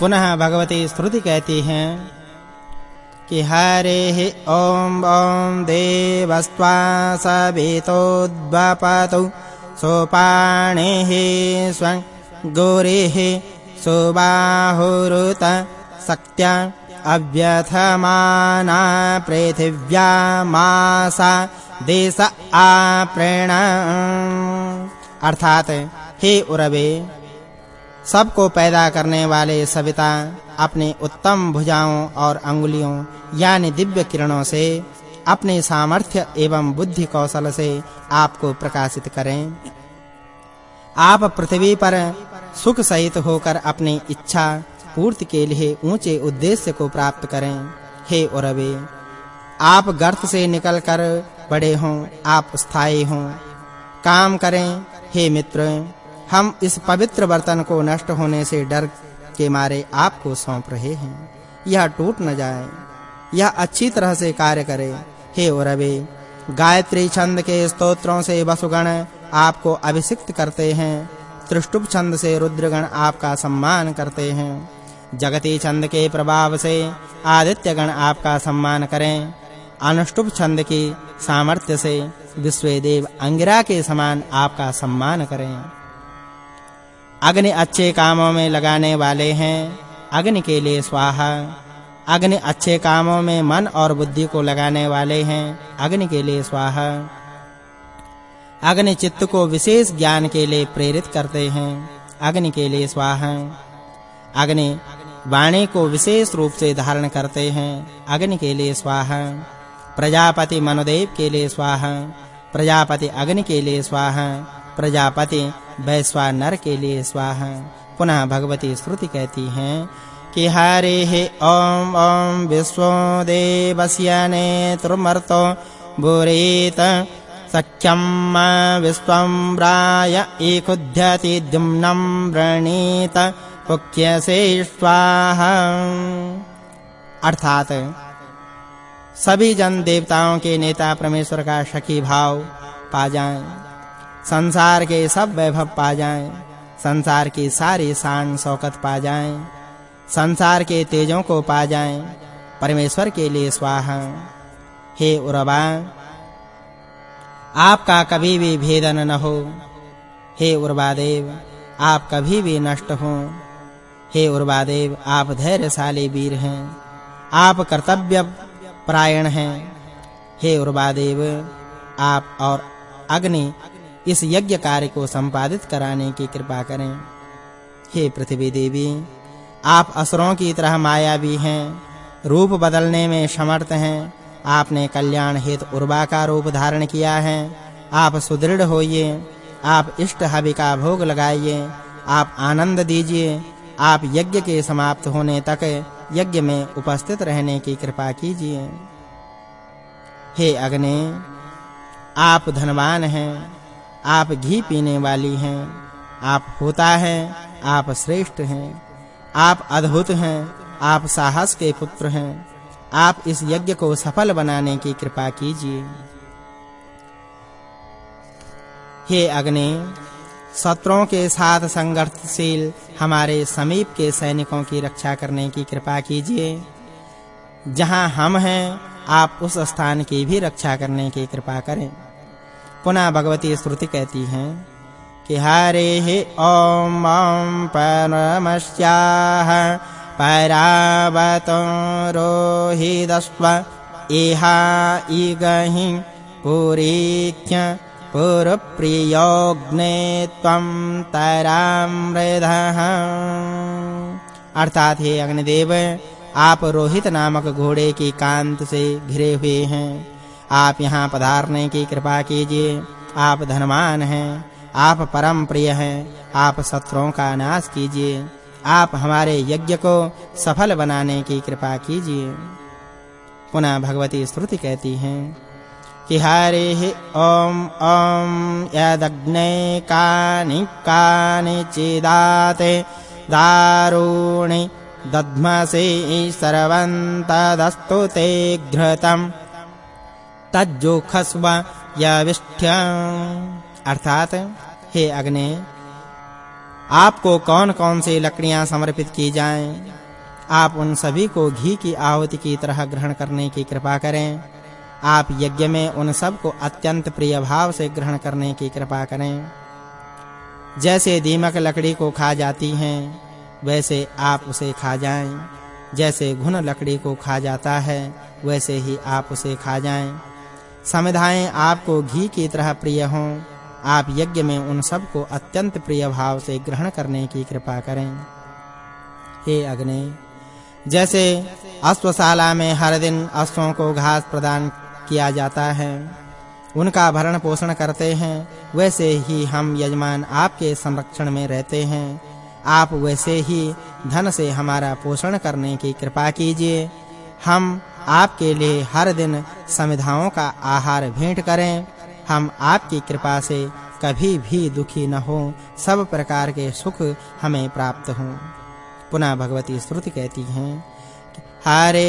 पुनः भगवती श्रुति कहती हैं कि हरे ॐ ॐ देवस्त्वा सवितोद्वपतु सोपाणेः स्वं गोरेः सुबाहुरुत शक्त्या अव्यथमाना पृथिव्या मासा देश आप्रेण अर्थात हे उरवे सबको पैदा करने वाले सविता अपने उत्तम भुजाओं और अंगुलियों, यानी दिव्य किरणों से, अपने सामर्थ्य एवं बुद्धि कौशल से आपको प्रकाशित करें। आप पृथ्वी पर सुख सहित होकर अपनी इच्छा पूर्ति के लिए ऊँचे उद्देश्य को प्राप्त करें। हे उरवे, आप गर्त से निकलकर बड़े हों, आप स्थायी हों। काम करें, हे मित्र हम इस पवित्र बर्तन को नष्ट होने से डर के मारे आपको सौंप रहे हैं। यह टूट न जाए। यह अच्छी तरह से कार्य करे। हे औरवे गायत्री छंद के स्तोत्रों से वसुगण आपको अभिषिक्त करते हैं। त्रिष्टुप छंद से रुद्रगण आपका सम्मान करते हैं। जगती छंद के प्रभाव से आदित्य गण आपका सम्मान करें। अनुष्टुप छंद की सामर्थ्य से विश्वदेव अंगिरा के समान आपका सम्मान करें। अग्नि अच्छे कामों में लगाने वाले हैं। अग्नि के लिए स्वाहा। अग्नि अच्छे कामों में मन और बुद्धि को लगाने वाले हैं। अग्नि के लिए स्वाहा। अग्नि चित्त को विशेष ज्ञान के लिए प्रेरित करते हैं। अग्नि के लिए स्वाहा। अग्नि वाणी को विशेष रूप से धारण करते हैं। अग्नि के लिए स्वाहा। प्रजापति मनुदेव के लिए स्वाहा। प्रजापति अग्नि के लिए स्वाहा। प्रजापति वैश्वानर के लिए स्वाहा। पुनः भगवती श्रुति कहती हैं कि हरे हे ओम ओम विश्वो देवस्य नेतृमर्तो बुरेत सख्यम विश्वं राय एकुध्यति द्युम्नं व्रणीत पुक्यसे स्वाहा। अर्थात सभी जन देवताओं के नेता परमेश्वर का सखी भाव पा जाएँ। संसार के सब वैभव पा जाएँ, संसार की सारी शान शौकत पा जाएँ, संसार के तेजों को पा जाएँ, परमेश्वर के लिए स्वाहा। हे उरवा आपका कभी भी भेदन न हो। हे उर्वादेव आप कभी भी नष्ट हो। हे उर्वादेव आप धैर्यशाली वीर हैं, आप कर्तव्य परायण हैं। हे उर्वादेव आप और अग्नि इस यज्ञ कार्य को संपादित कराने की कृपा करें। हे पृथ्वी देवी, आप असुरों की तरह मायावी हैं, रूप बदलने में समर्थ हैं, आपने कल्याण हेतु उर्वा का रूप धारण किया है, आप सुदृढ़ होइए, आप इष्ट हवि का भोग लगाइए, आप आनंद दीजिए, आप यज्ञ के समाप्त होने तक यज्ञ में उपस्थित रहने की कृपा कीजिए। हे अग्नि, आप धनवान हैं आप घी पीने वाली हैं। आप होता है, आप श्रेष्ठ हैं। आप अद्भुत हैं, आप साहस के पुत्र हैं। आप इस यज्ञ को सफल बनाने की कृपा कीजिए। हे अग्नि, शत्रुओं के साथ संघर्षशील, हमारे समीप के सैनिकों की रक्षा करने की कृपा कीजिए। जहाँ हम हैं, आप उस स्थान की भी रक्षा करने की कृपा करें। पुनः भगवती स्तुति कहती हैं कि हरे हे ओम ओम परमस्याः परावतो रोहिदस्व, इहा इगहि पुरीख्य पुरप्रियोग्ने त्वं तरामृधः अर्थात हे अग्निदेव, आप रोहित नामक घोड़े की कांत से घिरे हुए हैं। आप यहाँ पधारने की कृपा कीजिए। आप धनवान हैं, आप परम प्रिय हैं, आप शत्रुओं का नाश कीजिए। आप हमारे यज्ञ को सफल बनाने की कृपा कीजिए। पुनः भगवती स्तुति कहती हैं, कि हरे ओम ओम यदग्ने कानि कानि चिदाते, दारुणि दध्मसे सर्वन्तदस्तु ते घृतम्। तज्जोखस्व यविष्ठ्य। अर्थात, हे अग्नि, आपको कौन-कौन से लकड़ियाँ समर्पित की जाएँ? आप उन सभी को घी की आहुति की तरह ग्रहण करने की कृपा करें। आप यज्ञ में उन सबको अत्यंत प्रिय भाव से ग्रहण करने की कृपा करें। जैसे दीमक लकड़ी को खा जाती हैं, वैसे आप उसे खा जाएँ। जैसे घुन लकड़ी को खा जाता है, वैसे ही आप उसे खा जाएँ। समिधाएँ आपको घी की तरह प्रिय हों। आप यज्ञ में उन सबको अत्यंत प्रिय भाव से ग्रहण करने की कृपा करें। हे अग्नि, जैसे अश्वशाला में हर दिन अश्वों को घास प्रदान किया जाता है, उनका भरण पोषण करते हैं, वैसे ही हम यजमान आपके संरक्षण में रहते हैं। आप वैसे ही धन से हमारा पोषण करने की कृपा कीजिए। हम आपके लिए हर दिन समिधाओं का आहार भेंट करें। हम आपकी कृपा से कभी भी दुखी न हो। सब प्रकार के सुख हमें प्राप्त हों। पुनः भगवती श्रुति कहती हैं, हरे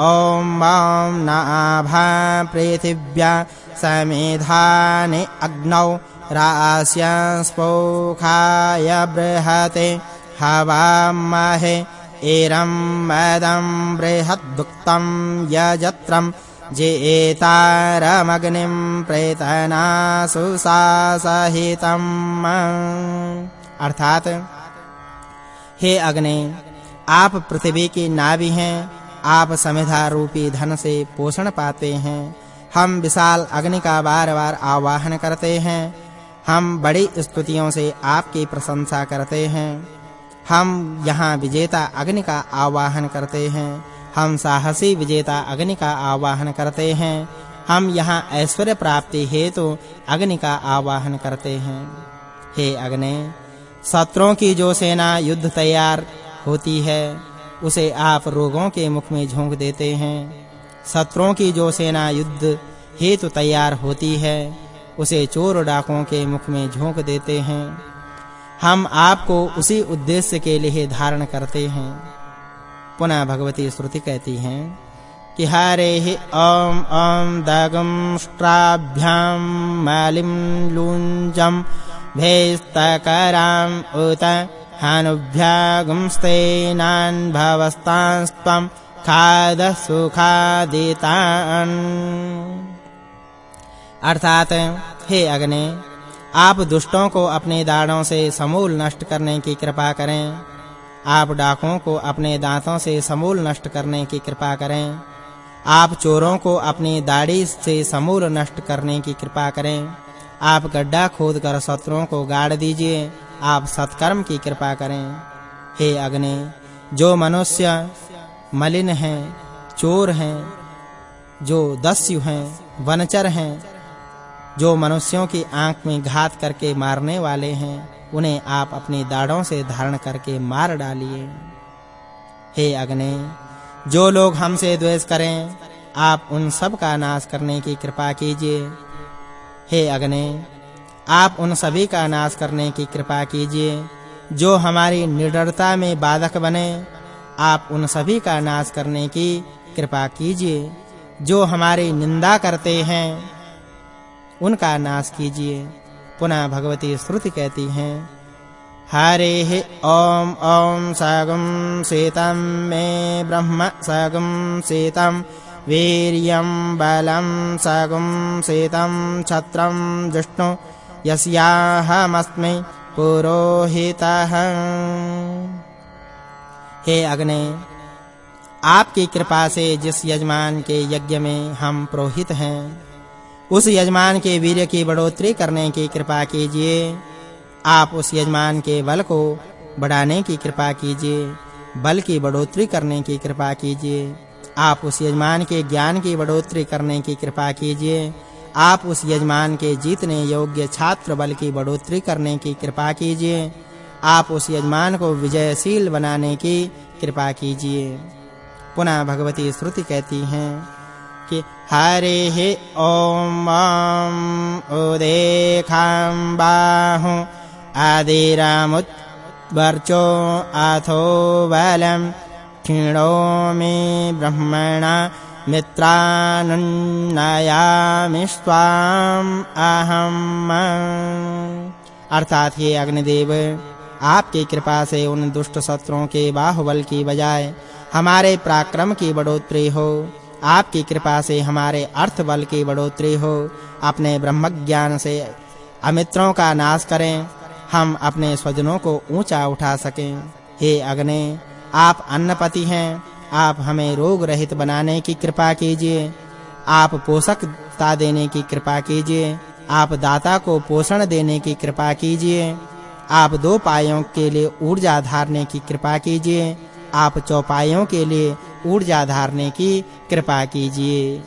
ॐ वां नाभा पृथिव्या समेधाने अग्नौ रास्यस्पोखाय बृहते हवामहे एरं मदं बृहद्दुक्तं यजत्रं जेतारमग्निं प्रेतनासु सासहितम्। अर्थात, हे अग्नि, आप पृथ्वी की नाभि हैं, आप समिधा रूपी धन से पोषण पाते हैं, हम विशाल अग्नि का बार-बार आवाहन करते हैं, हम बड़ी स्तुतियों से आपकी प्रशंसा करते हैं। हम यहाँ विजेता अग्नि का आवाहन करते हैं। हम साहसी विजेता अग्नि का आवाहन करते हैं। हम यहाँ ऐश्वर्य प्राप्ति हेतु अग्नि का आवाहन करते हैं। हे अग्नि, शत्रुओं की जो सेना युद्ध तैयार होती है, उसे आप रोगों के मुख में झोंक देते हैं। शत्रुओं की जो सेना युद्ध हेतु तैयार होती है, उसे चोर डाकों के मुख में झोंक देते हैं। हम आपको उसी उद्देश्य के लिए धारण करते हैं। पुनः भगवती श्रुति कहती हैं कि हरे ओम ओम दगम स्ट्राभ्याम मालिम लुंजम भेस्तकराम उत हानुभ्यागुंस्तेनान् भवस्तांस्त्वं खादसुखादितान्। अर्थात हे अग्नि आप दुष्टों को अपने दाढ़ों से समूल नष्ट करने की कृपा करें। आप डाकों को अपने दांतों से समूल नष्ट करने की कृपा करें। आप चोरों को अपनी दाढ़ी से समूल नष्ट करने की कृपा करें। आप गड्ढा खोदकर शत्रुओं को गाड़ दीजिए। आप सत्कर्म की कृपा करें। हे अग्नि, जो मनुष्य मलिन हैं, चोर हैं, जो दस्यु हैं, वनचर हैं जो मनुष्यों की आँख में घात करके मारने वाले हैं, उन्हें आप अपनी दाढ़ों से धारण करके मार डालिए। हे अग्नि, जो लोग हमसे द्वेष करें, आप उन सब का नाश करने की कृपा कीजिए। हे अग्नि, आप उन सभी का नाश करने की कृपा कीजिए, जो हमारी निडरता में बाधक बने, आप उन सभी का नाश करने की कृपा कीजिए, जो हमारी निंदा करते हैं उनका नाश कीजिए। पुनः भगवती श्रुति कहती हैं, हरे ओम ओम सगम सीतम, मे ब्रह्म सगम सीतम, वीर्यं बलं सगं सीतं छत्रं जिष्णु यस्याहमस्मि पुरोहितः। हे अग्नि, आपकी कृपा से जिस यजमान के यज्ञ में हम पुरोहित हैं उस यजमान के वीर्य की बढ़ोतरी करने की कृपा कीजिए। आप उस यजमान के बल को बढ़ाने की कृपा कीजिए, बल की बढ़ोतरी करने की कृपा कीजिए। आप उस यजमान के ज्ञान की बढ़ोतरी करने की कृपा कीजिए। आप उस यजमान के जीतने योग्य छात्र बल की बढ़ोतरी करने की कृपा कीजिए। आप उस यजमान को विजयशील बनाने की कृपा कीजिए। पुनः भगवती श्रुति कहती हैं। कि हरे हे ओम उदेखां बाहु आदिरामुत्वर्चो अथो बलं मे ब्रह्मणा मित्रानुन्नयामि स्वाम अहम अर्थात हे अग्निदेव, आपकी कृपा से उन दुष्ट शत्रुओं के बाहुबल की बजाय हमारे पराक्रम की बढ़ोतरी हो। आपकी कृपा से हमारे अर्थ बल की बढ़ोतरी हो। अपने ब्रह्म ज्ञान से अमित्रों का नाश करें। हम अपने स्वजनों को ऊँचा उठा सकें। हे अग्नि, आप अन्नपति हैं। आप हमें रोग रहित बनाने की कृपा कीजिए। आप पोषकता देने की कृपा कीजिए। आप दाता को पोषण देने की कृपा कीजिए। आप दो पायों के लिए ऊर्जा धारने की कृपा कीजिए। आप चौपायों के लिए ऊर्जा धारने की कृपा कीजिए।